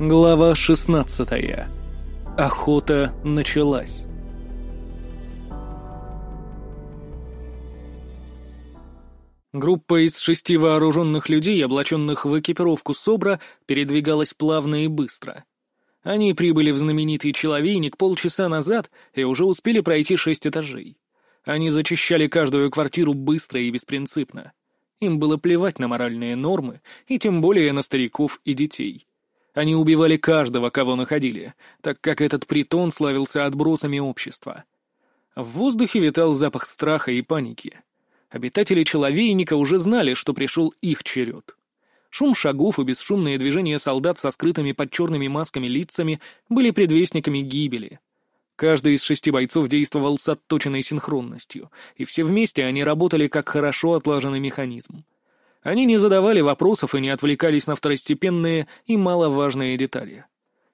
Глава 16. Охота началась. Группа из шести вооруженных людей, облаченных в экипировку СОБРа, передвигалась плавно и быстро. Они прибыли в знаменитый Человейник полчаса назад и уже успели пройти шесть этажей. Они зачищали каждую квартиру быстро и беспринципно. Им было плевать на моральные нормы, и тем более на стариков и детей. Они убивали каждого, кого находили, так как этот притон славился отбросами общества. В воздухе витал запах страха и паники. Обитатели Человейника уже знали, что пришел их черед. Шум шагов и бесшумные движения солдат со скрытыми под черными масками лицами были предвестниками гибели. Каждый из шести бойцов действовал с отточенной синхронностью, и все вместе они работали как хорошо отлаженный механизм. Они не задавали вопросов и не отвлекались на второстепенные и маловажные детали.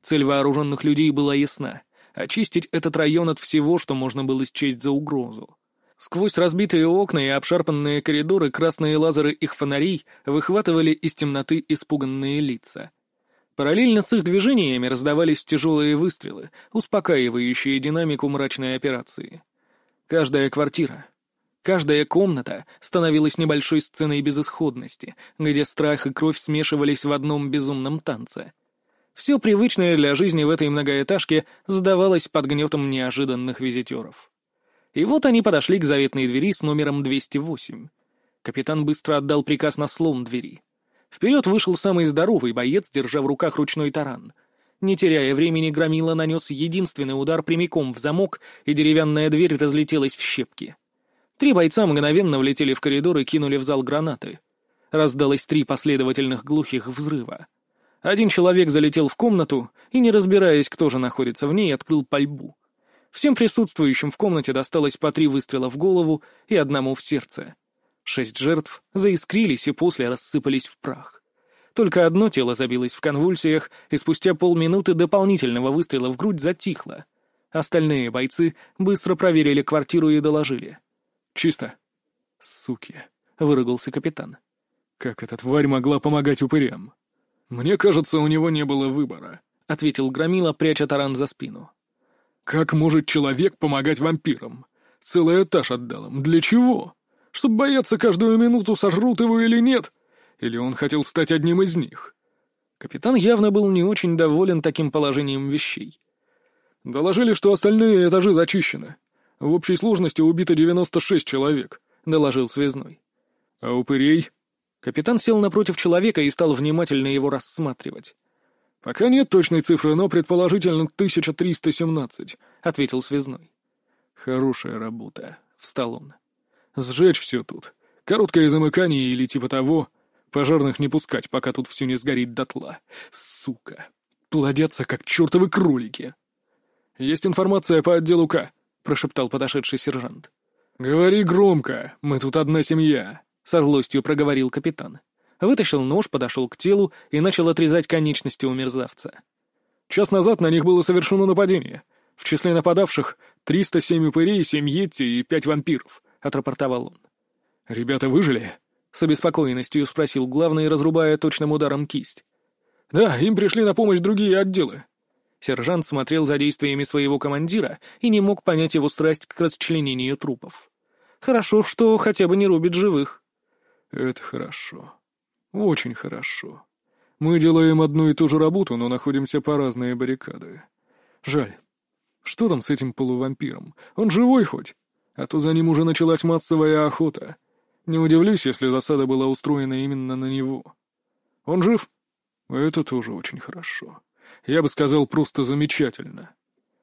Цель вооруженных людей была ясна — очистить этот район от всего, что можно было счесть за угрозу. Сквозь разбитые окна и обшарпанные коридоры красные лазеры их фонарей выхватывали из темноты испуганные лица. Параллельно с их движениями раздавались тяжелые выстрелы, успокаивающие динамику мрачной операции. Каждая квартира, Каждая комната становилась небольшой сценой безысходности, где страх и кровь смешивались в одном безумном танце. Все привычное для жизни в этой многоэтажке сдавалось под гнетом неожиданных визитеров. И вот они подошли к заветной двери с номером 208. Капитан быстро отдал приказ на слом двери. Вперед вышел самый здоровый боец, держа в руках ручной таран. Не теряя времени, Громила нанес единственный удар прямиком в замок, и деревянная дверь разлетелась в щепки. Три бойца мгновенно влетели в коридор и кинули в зал гранаты. Раздалось три последовательных глухих взрыва. Один человек залетел в комнату и, не разбираясь, кто же находится в ней, открыл пальбу. Всем присутствующим в комнате досталось по три выстрела в голову и одному в сердце. Шесть жертв заискрились и после рассыпались в прах. Только одно тело забилось в конвульсиях, и спустя полминуты дополнительного выстрела в грудь затихло. Остальные бойцы быстро проверили квартиру и доложили — «Чисто». «Суки», — выругался капитан. «Как эта тварь могла помогать упырям?» «Мне кажется, у него не было выбора», — ответил Громила, пряча таран за спину. «Как может человек помогать вампирам? Целый этаж отдал им. Для чего? Чтоб бояться каждую минуту, сожрут его или нет? Или он хотел стать одним из них?» Капитан явно был не очень доволен таким положением вещей. «Доложили, что остальные этажи зачищены. В общей сложности убито 96 человек», — доложил связной. «А упырей?» Капитан сел напротив человека и стал внимательно его рассматривать. «Пока нет точной цифры, но предположительно 1317», — ответил связной. «Хорошая работа», — встал он. «Сжечь все тут. Короткое замыкание или типа того. Пожарных не пускать, пока тут все не сгорит дотла. Сука. Плодятся, как чертовы кролики». «Есть информация по отделу К», — прошептал подошедший сержант. «Говори громко, мы тут одна семья», — со злостью проговорил капитан. Вытащил нож, подошел к телу и начал отрезать конечности у мерзавца. Час назад на них было совершено нападение. В числе нападавших 307 упырей, 7 йетти и 5 вампиров, — отрапортовал он. «Ребята выжили?» — с обеспокоенностью спросил главный, разрубая точным ударом кисть. «Да, им пришли на помощь другие отделы. Сержант смотрел за действиями своего командира и не мог понять его страсть к расчленению трупов. Хорошо, что хотя бы не рубит живых. Это хорошо. Очень хорошо. Мы делаем одну и ту же работу, но находимся по разные баррикады. Жаль. Что там с этим полувампиром? Он живой хоть? А то за ним уже началась массовая охота. Не удивлюсь, если засада была устроена именно на него. Он жив? Это тоже очень хорошо. Я бы сказал, просто замечательно.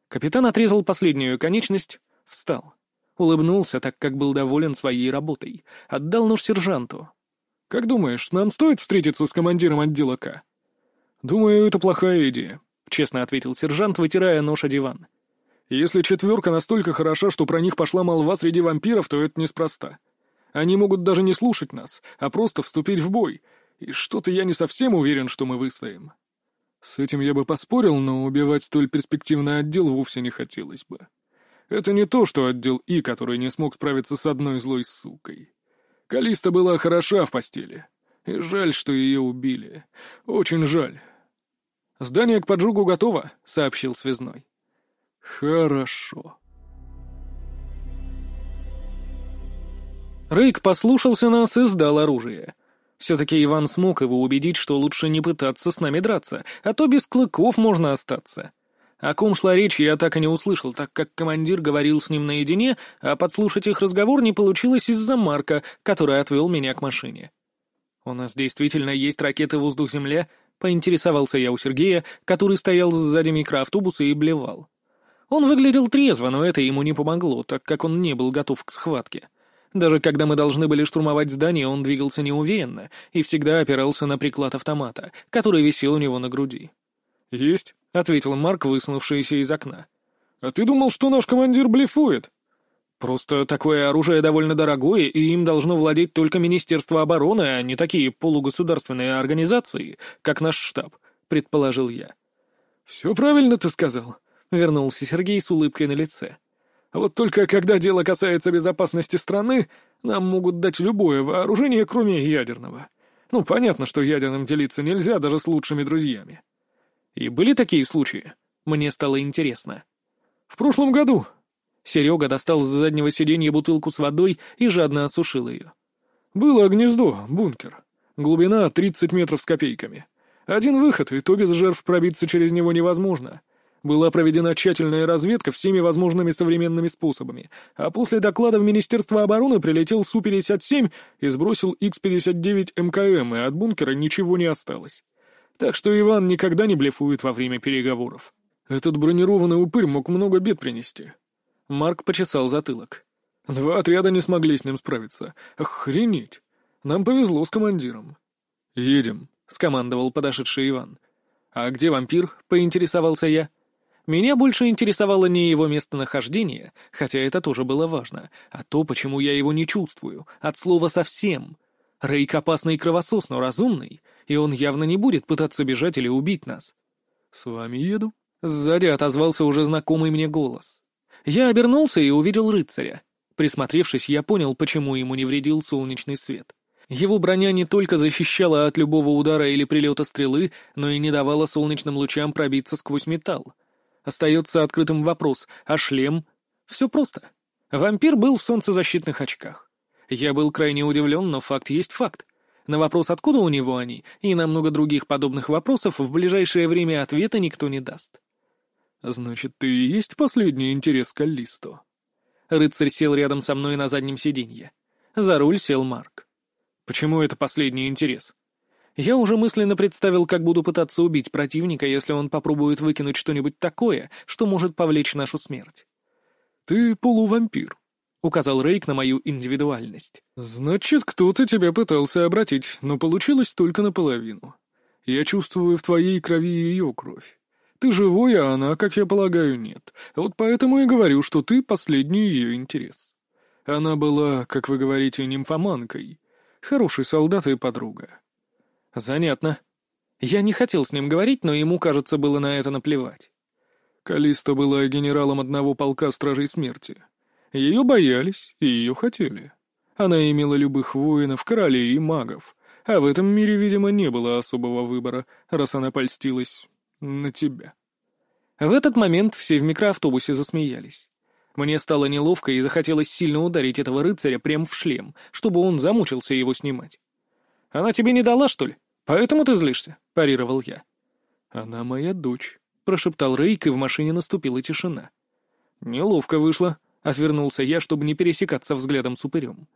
Капитан отрезал последнюю конечность, встал. Улыбнулся, так как был доволен своей работой. Отдал нож сержанту. «Как думаешь, нам стоит встретиться с командиром отдела К?» «Думаю, это плохая идея», — честно ответил сержант, вытирая нож о диван. «Если четверка настолько хороша, что про них пошла молва среди вампиров, то это неспроста. Они могут даже не слушать нас, а просто вступить в бой, и что-то я не совсем уверен, что мы выстоим». С этим я бы поспорил, но убивать столь перспективный отдел вовсе не хотелось бы. Это не то, что отдел И, который не смог справиться с одной злой сукой. Калиста была хороша в постели. И жаль, что ее убили. Очень жаль. «Здание к поджогу готово», — сообщил связной. «Хорошо». Рейк послушался нас и сдал оружие. Все-таки Иван смог его убедить, что лучше не пытаться с нами драться, а то без клыков можно остаться. О ком шла речь, я так и не услышал, так как командир говорил с ним наедине, а подслушать их разговор не получилось из-за Марка, который отвел меня к машине. «У нас действительно есть ракеты воздух-земля?» — поинтересовался я у Сергея, который стоял сзади микроавтобуса и блевал. Он выглядел трезво, но это ему не помогло, так как он не был готов к схватке. Даже когда мы должны были штурмовать здание, он двигался неуверенно и всегда опирался на приклад автомата, который висел у него на груди. «Есть», — ответил Марк, высунувшийся из окна. «А ты думал, что наш командир блефует?» «Просто такое оружие довольно дорогое, и им должно владеть только Министерство обороны, а не такие полугосударственные организации, как наш штаб», — предположил я. «Все правильно ты сказал», — вернулся Сергей с улыбкой на лице. Вот только когда дело касается безопасности страны, нам могут дать любое вооружение, кроме ядерного. Ну, понятно, что ядерным делиться нельзя даже с лучшими друзьями. И были такие случаи? Мне стало интересно. В прошлом году. Серега достал с заднего сиденья бутылку с водой и жадно осушил ее. Было гнездо, бункер. Глубина 30 метров с копейками. Один выход, и то без жертв пробиться через него невозможно. Была проведена тщательная разведка всеми возможными современными способами, а после доклада в Министерство обороны прилетел Су-57 и сбросил Х-59 МКМ, и от бункера ничего не осталось. Так что Иван никогда не блефует во время переговоров. Этот бронированный упырь мог много бед принести. Марк почесал затылок. Два отряда не смогли с ним справиться. Охренеть! Нам повезло с командиром. «Едем», — скомандовал подошедший Иван. «А где вампир?» — поинтересовался я. Меня больше интересовало не его местонахождение, хотя это тоже было важно, а то, почему я его не чувствую, от слова «совсем». Рейк опасный кровосос, но разумный, и он явно не будет пытаться бежать или убить нас. «С вами еду?» Сзади отозвался уже знакомый мне голос. Я обернулся и увидел рыцаря. Присмотревшись, я понял, почему ему не вредил солнечный свет. Его броня не только защищала от любого удара или прилета стрелы, но и не давала солнечным лучам пробиться сквозь металл. Остается открытым вопрос, а шлем? Все просто. Вампир был в солнцезащитных очках. Я был крайне удивлен, но факт есть факт. На вопрос, откуда у него они, и на много других подобных вопросов в ближайшее время ответа никто не даст. «Значит, ты и есть последний интерес Каллисто?» Рыцарь сел рядом со мной на заднем сиденье. За руль сел Марк. «Почему это последний интерес?» Я уже мысленно представил, как буду пытаться убить противника, если он попробует выкинуть что-нибудь такое, что может повлечь нашу смерть. «Ты полувампир», — указал Рейк на мою индивидуальность. «Значит, кто-то тебя пытался обратить, но получилось только наполовину. Я чувствую в твоей крови ее кровь. Ты живой, а она, как я полагаю, нет. Вот поэтому и говорю, что ты последний ее интерес. Она была, как вы говорите, нимфоманкой. Хороший солдат и подруга. Занятно. Я не хотел с ним говорить, но ему, кажется, было на это наплевать. Калиста была генералом одного полка Стражей Смерти. Ее боялись и ее хотели. Она имела любых воинов, королей и магов, а в этом мире, видимо, не было особого выбора, раз она польстилась на тебя. В этот момент все в микроавтобусе засмеялись. Мне стало неловко и захотелось сильно ударить этого рыцаря прямо в шлем, чтобы он замучился его снимать. «Она тебе не дала, что ли?» «Поэтому ты злишься?» — парировал я. «Она моя дочь», — прошептал Рейк, и в машине наступила тишина. «Неловко вышло», — отвернулся я, чтобы не пересекаться взглядом с упырем.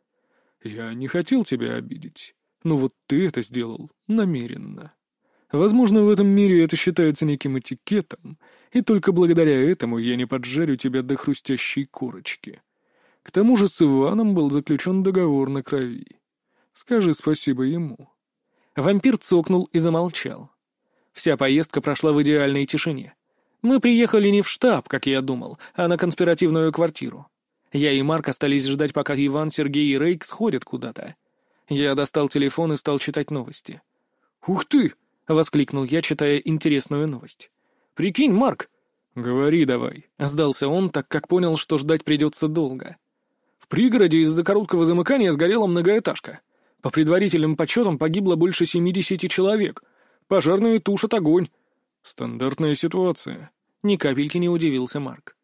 «Я не хотел тебя обидеть, но вот ты это сделал намеренно. Возможно, в этом мире это считается неким этикетом, и только благодаря этому я не поджарю тебя до хрустящей корочки. К тому же с Иваном был заключен договор на крови. Скажи спасибо ему». Вампир цокнул и замолчал. Вся поездка прошла в идеальной тишине. Мы приехали не в штаб, как я думал, а на конспиративную квартиру. Я и Марк остались ждать, пока Иван, Сергей и Рейк сходят куда-то. Я достал телефон и стал читать новости. «Ух ты!» — воскликнул я, читая интересную новость. «Прикинь, Марк!» «Говори давай», — сдался он, так как понял, что ждать придется долго. В пригороде из-за короткого замыкания сгорела многоэтажка. По предварительным подсчетам погибло больше 70 человек. Пожарные тушат огонь. Стандартная ситуация. Ни капельки не удивился Марк.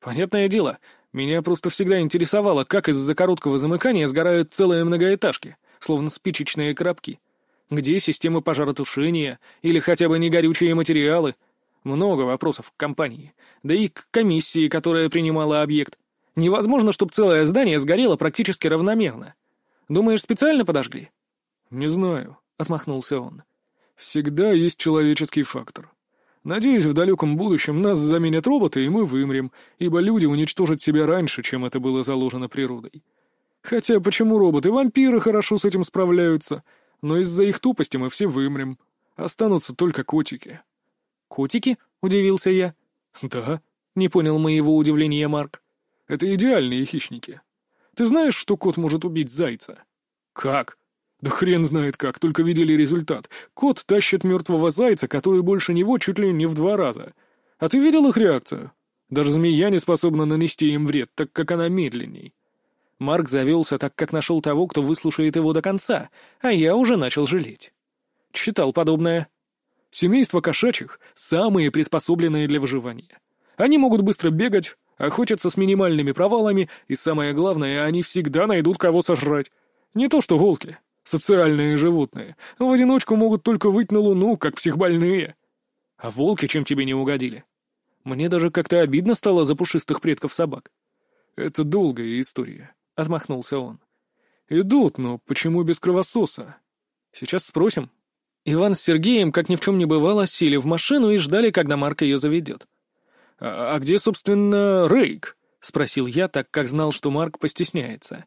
Понятное дело, меня просто всегда интересовало, как из-за короткого замыкания сгорают целые многоэтажки, словно спичечные коробки. Где системы пожаротушения или хотя бы негорючие материалы? Много вопросов к компании, да и к комиссии, которая принимала объект. Невозможно, чтобы целое здание сгорело практически равномерно. Думаешь, специально подожгли? Не знаю, отмахнулся он. Всегда есть человеческий фактор. Надеюсь, в далеком будущем нас заменят роботы, и мы вымрем, ибо люди уничтожат себя раньше, чем это было заложено природой. Хотя почему роботы-вампиры хорошо с этим справляются, но из-за их тупости мы все вымрем. Останутся только котики. «Котики?» — удивился я. «Да», — не понял моего удивления Марк. «Это идеальные хищники. Ты знаешь, что кот может убить зайца?» «Как?» Да хрен знает как, только видели результат. Кот тащит мертвого зайца, который больше него чуть ли не в два раза. А ты видел их реакцию? Даже змея не способна нанести им вред, так как она медленней. Марк завелся, так как нашел того, кто выслушает его до конца, а я уже начал жалеть. Читал подобное. Семейство кошачьих — самые приспособленные для выживания. Они могут быстро бегать, охотятся с минимальными провалами, и самое главное, они всегда найдут кого сожрать. Не то что волки социальные животные. В одиночку могут только выйти на луну, как психбольные. А волки чем тебе не угодили? Мне даже как-то обидно стало за пушистых предков собак. Это долгая история, — отмахнулся он. Идут, но почему без кровососа? Сейчас спросим. Иван с Сергеем, как ни в чем не бывало, сели в машину и ждали, когда Марк ее заведет. «А, а где, собственно, Рейк?» — спросил я, так как знал, что Марк постесняется.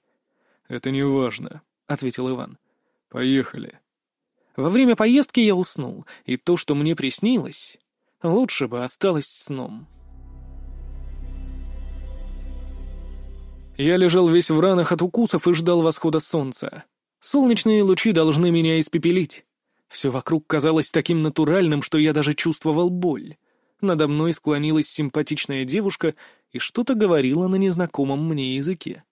«Это не важно», — ответил Иван. «Поехали». Во время поездки я уснул, и то, что мне приснилось, лучше бы осталось сном. Я лежал весь в ранах от укусов и ждал восхода солнца. Солнечные лучи должны меня испепелить. Все вокруг казалось таким натуральным, что я даже чувствовал боль. Надо мной склонилась симпатичная девушка и что-то говорила на незнакомом мне языке.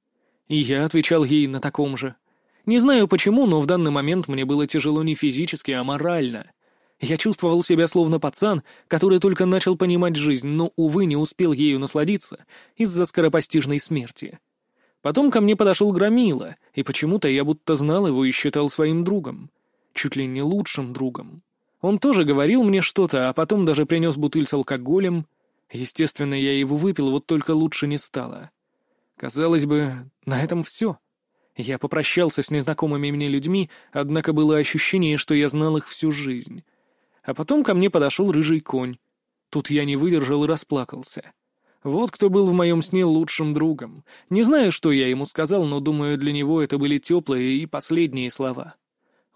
И я отвечал ей на таком же — не знаю почему, но в данный момент мне было тяжело не физически, а морально. Я чувствовал себя словно пацан, который только начал понимать жизнь, но, увы, не успел ею насладиться из-за скоропостижной смерти. Потом ко мне подошел Громила, и почему-то я будто знал его и считал своим другом. Чуть ли не лучшим другом. Он тоже говорил мне что-то, а потом даже принес бутыль с алкоголем. Естественно, я его выпил, вот только лучше не стало. Казалось бы, на этом все. Я попрощался с незнакомыми мне людьми, однако было ощущение, что я знал их всю жизнь. А потом ко мне подошел рыжий конь. Тут я не выдержал и расплакался. Вот кто был в моем сне лучшим другом. Не знаю, что я ему сказал, но, думаю, для него это были теплые и последние слова.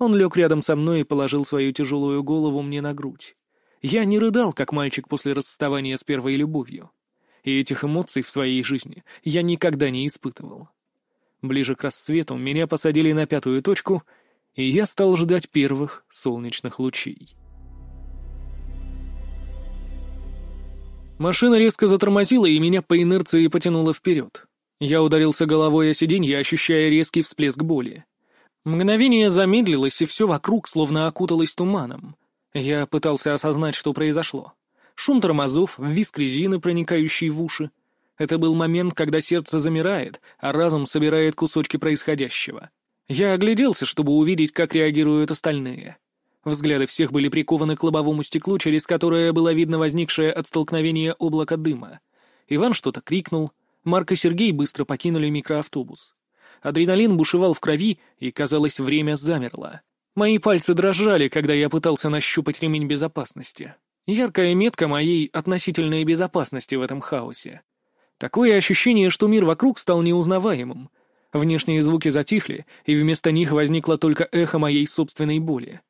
Он лег рядом со мной и положил свою тяжелую голову мне на грудь. Я не рыдал, как мальчик после расставания с первой любовью. И этих эмоций в своей жизни я никогда не испытывал. Ближе к рассвету меня посадили на пятую точку, и я стал ждать первых солнечных лучей. Машина резко затормозила, и меня по инерции потянуло вперед. Я ударился головой о сиденье, ощущая резкий всплеск боли. Мгновение замедлилось, и все вокруг словно окуталось туманом. Я пытался осознать, что произошло. Шум тормозов, визг резины, проникающий в уши — это был момент, когда сердце замирает, а разум собирает кусочки происходящего. Я огляделся, чтобы увидеть, как реагируют остальные. Взгляды всех были прикованы к лобовому стеклу, через которое было видно возникшее от столкновения облако дыма. Иван что-то крикнул. Марк и Сергей быстро покинули микроавтобус. Адреналин бушевал в крови, и, казалось, время замерло. Мои пальцы дрожали, когда я пытался нащупать ремень безопасности. Яркая метка моей относительной безопасности в этом хаосе. Такое ощущение, что мир вокруг стал неузнаваемым. Внешние звуки затихли, и вместо них возникло только эхо моей собственной боли.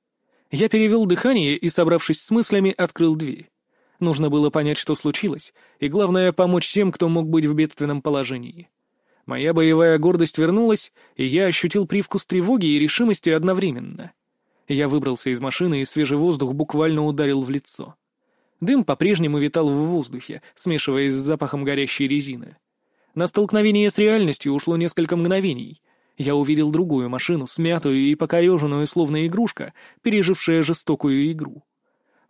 Я перевел дыхание и, собравшись с мыслями, открыл дверь. Нужно было понять, что случилось, и, главное, помочь тем, кто мог быть в бедственном положении. Моя боевая гордость вернулась, и я ощутил привкус тревоги и решимости одновременно. Я выбрался из машины, и свежий воздух буквально ударил в лицо. Дым по-прежнему витал в воздухе, смешиваясь с запахом горящей резины. На столкновение с реальностью ушло несколько мгновений. Я увидел другую машину, смятую и покореженную, словно игрушка, пережившая жестокую игру.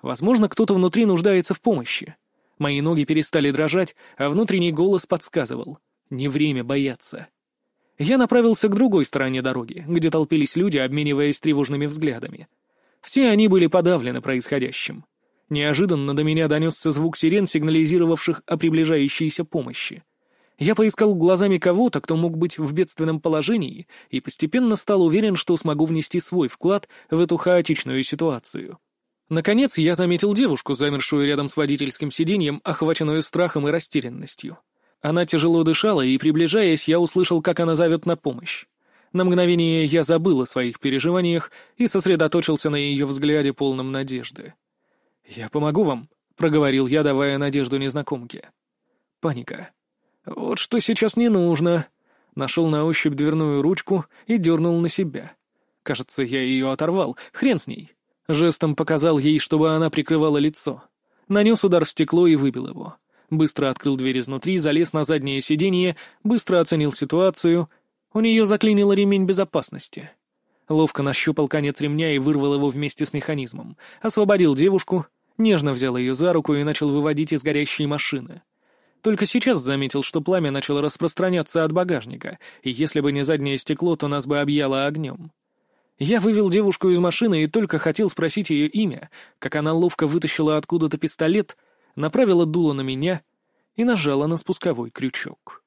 Возможно, кто-то внутри нуждается в помощи. Мои ноги перестали дрожать, а внутренний голос подсказывал. Не время бояться. Я направился к другой стороне дороги, где толпились люди, обмениваясь тревожными взглядами. Все они были подавлены происходящим. Неожиданно до меня донесся звук сирен, сигнализировавших о приближающейся помощи. Я поискал глазами кого-то, кто мог быть в бедственном положении, и постепенно стал уверен, что смогу внести свой вклад в эту хаотичную ситуацию. Наконец, я заметил девушку, замершую рядом с водительским сиденьем, охваченную страхом и растерянностью. Она тяжело дышала, и, приближаясь, я услышал, как она зовет на помощь. На мгновение я забыл о своих переживаниях и сосредоточился на ее взгляде, полном надежды. «Я помогу вам», — проговорил я, давая надежду незнакомке. Паника. «Вот что сейчас не нужно». Нашел на ощупь дверную ручку и дернул на себя. Кажется, я ее оторвал. Хрен с ней. Жестом показал ей, чтобы она прикрывала лицо. Нанес удар в стекло и выбил его быстро открыл дверь изнутри, залез на заднее сиденье, быстро оценил ситуацию. У нее заклинило ремень безопасности. Ловко нащупал конец ремня и вырвал его вместе с механизмом. Освободил девушку, нежно взял ее за руку и начал выводить из горящей машины. Только сейчас заметил, что пламя начало распространяться от багажника, и если бы не заднее стекло, то нас бы объяло огнем. Я вывел девушку из машины и только хотел спросить ее имя, как она ловко вытащила откуда-то пистолет, направила дуло на меня и нажала на спусковой крючок.